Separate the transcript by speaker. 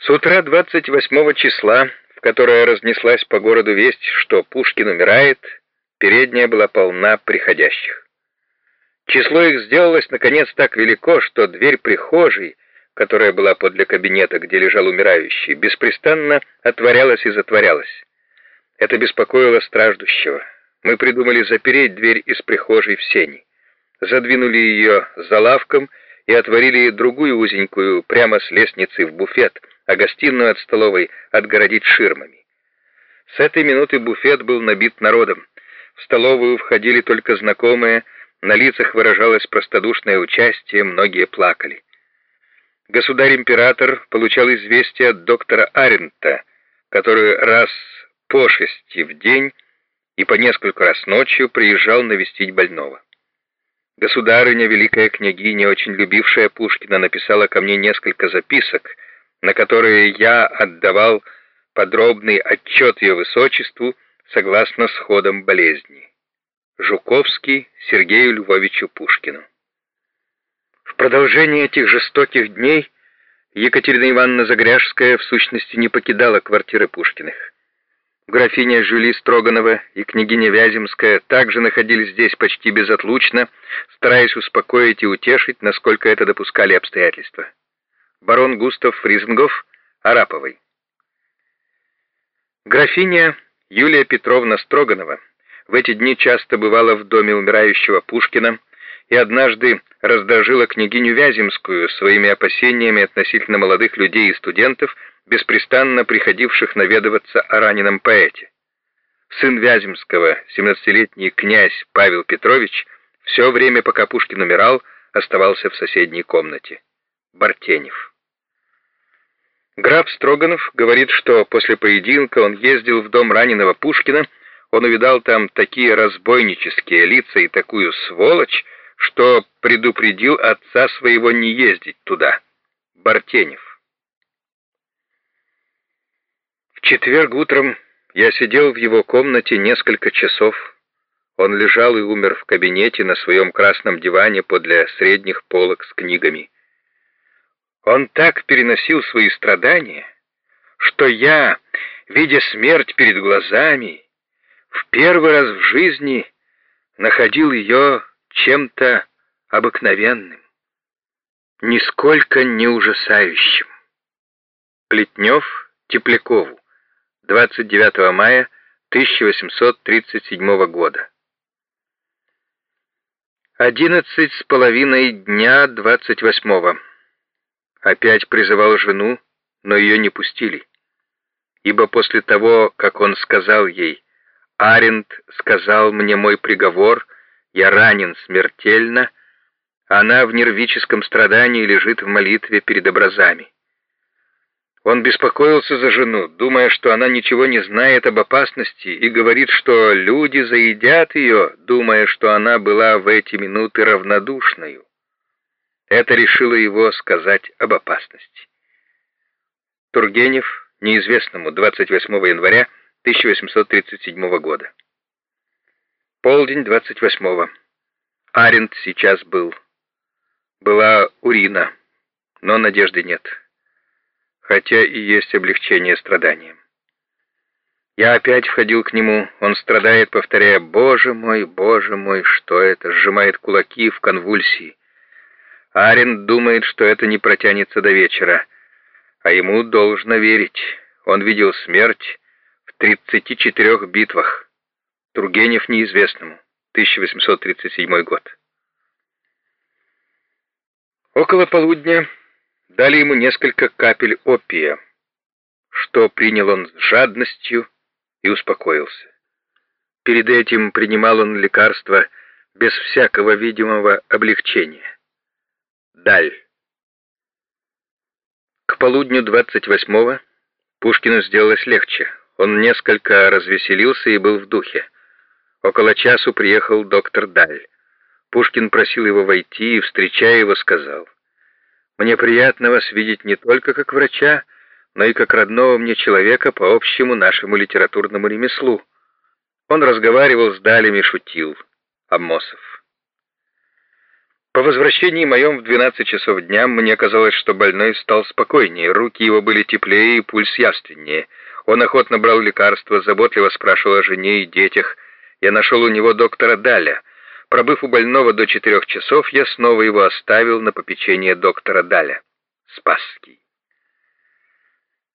Speaker 1: С утра 28 числа, в которое разнеслась по городу весть, что Пушкин умирает, передняя была полна приходящих. Число их сделалось, наконец, так велико, что дверь прихожей, которая была подле кабинета, где лежал умирающий, беспрестанно отворялась и затворялась. Это беспокоило страждущего. Мы придумали запереть дверь из прихожей в сени. Задвинули ее за лавком и отворили другую узенькую прямо с лестницы в буфет, а гостиную от столовой отгородить ширмами. С этой минуты буфет был набит народом. В столовую входили только знакомые, на лицах выражалось простодушное участие, многие плакали. Государь-император получал известие от доктора Арента, который раз по шести в день и по несколько раз ночью приезжал навестить больного. Государыня, великая княгиня, очень любившая Пушкина, написала ко мне несколько записок, на которые я отдавал подробный отчет ее высочеству согласно с ходом болезни. Жуковский Сергею Львовичу Пушкину. В продолжение этих жестоких дней Екатерина Ивановна Загряжская в сущности не покидала квартиры Пушкиных. Графиня Жюли Строганова и княгиня Вяземская также находились здесь почти безотлучно, стараясь успокоить и утешить, насколько это допускали обстоятельства. Барон Густав Фризенгоф Араповой. Графиня Юлия Петровна Строганова в эти дни часто бывала в доме умирающего Пушкина и однажды раздражила княгиню Вяземскую своими опасениями относительно молодых людей и студентов, беспрестанно приходивших наведываться о раненом поэте. Сын Вяземского, 17-летний князь Павел Петрович, все время, пока Пушкин умирал, оставался в соседней комнате. Бартенев. Граф Строганов говорит, что после поединка он ездил в дом раненого Пушкина, он увидал там такие разбойнические лица и такую сволочь, что предупредил отца своего не ездить туда. Бартенев. В четверг утром я сидел в его комнате несколько часов. Он лежал и умер в кабинете на своем красном диване подле средних полок с книгами. Он так переносил свои страдания, что я, видя смерть перед глазами, в первый раз в жизни находил ее чем-то обыкновенным, нисколько не ужасающим. Плетнев Теплякову 29 мая 1837 года. Одиннадцать с половиной дня 28-го. Опять призывал жену, но ее не пустили. Ибо после того, как он сказал ей, «Аренд сказал мне мой приговор, я ранен смертельно», она в нервическом страдании лежит в молитве перед образами. Он беспокоился за жену, думая, что она ничего не знает об опасности, и говорит, что люди заедят ее, думая, что она была в эти минуты равнодушною. Это решило его сказать об опасности. Тургенев, неизвестному, 28 января 1837 года. Полдень 28-го. Аренд сейчас был. Была Урина, но надежды нет хотя и есть облегчение страданиям. Я опять входил к нему, он страдает, повторяя «Боже мой, Боже мой, что это?» сжимает кулаки в конвульсии. Арен думает, что это не протянется до вечера, а ему должно верить. Он видел смерть в 34 битвах. Тургенев неизвестному, 1837 год. Около полудня дали ему несколько капель опия, что принял он с жадностью и успокоился. Перед этим принимал он лекарства без всякого видимого облегчения. Даль. К полудню 28-го Пушкину сделалось легче. Он несколько развеселился и был в духе. Около часу приехал доктор Даль. Пушкин просил его войти и, встречая его, сказал — мне приятно вас видеть не только как врача, но и как родного мне человека по общему нашему литературному ремеслу. Он разговаривал с Далем и шутил. Амосов. По возвращении моем в 12 часов дня мне казалось, что больной стал спокойнее, руки его были теплее и пульс явственнее. Он охотно брал лекарства, заботливо спрашивал о жене и детях. Я нашел у него доктора Даля. Пробыв у больного до четырех часов, я снова его оставил на попечение доктора Даля. Спасский.